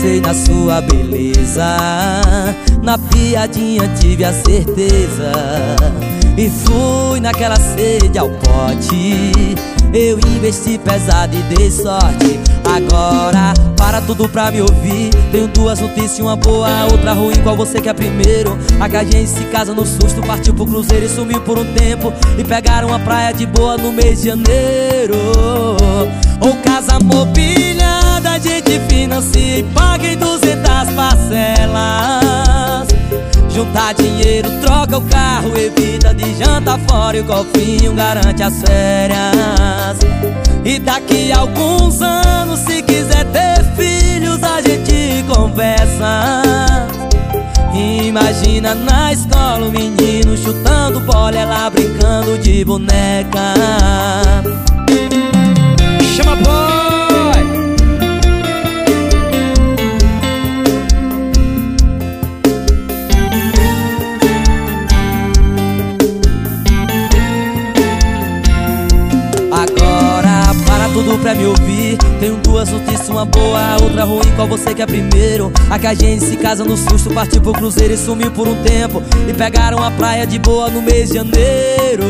Tropecei na sua beleza. Na piadinha tive a certeza E fui naquela sede ao pote. Eu investi pesado e dei sorte. Agora para tudo pra me ouvir Tenho duas notícias, uma boa, outra ruim. Qual você quer primeiro? A gente se casa no susto Partiu pro cruzeiro e sumiu por um tempo. E pegaram uma praia de boa no mês de janeiro. Ou casa mobiliada, a gente financia E paga em duzentas parcelas. Juntar dinheiro, troca o carro, evita de janta fora E o golfinho garante as férias. E daqui a alguns anos, se quiser ter filhos, a gente conversa. Imagina na escola o menino chutando bola, ela brincando de boneca tudo pra me ouvir. Tenho duas notícias, uma boa, outra ruim. Qual você quer primeiro? A que a gente se casa no susto Partiu pro cruzeiro e sumiu por um tempo. E pegaram a praia de boa no mês de janeiro.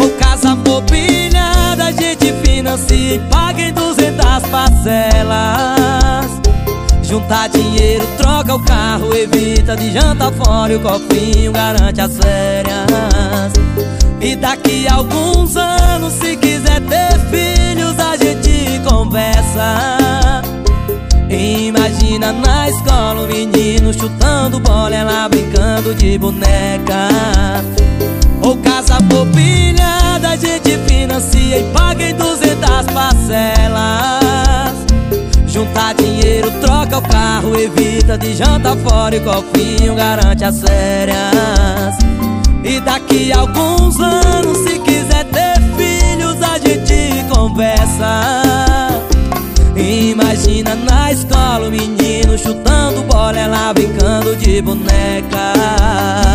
Ou casa mobiliada, gente financia paga em duzentas parcelas. Juntar dinheiro, troca o carro, evita de janta fora E o cofrinho garante as férias. E daqui a alguns Imagina na escola o menino chutando bola, ela brincando de boneca. Ou casa mobiliada, a gente financia e paga em duzentas parcelas. Juntar dinheiro, troca o carro, evita de janta fora E cofrinho garante as férias. E daqui a alguns anos, se quiser ter filhos, a gente conversa. Imagina na escola o menino chutando bola, ela brincando de boneca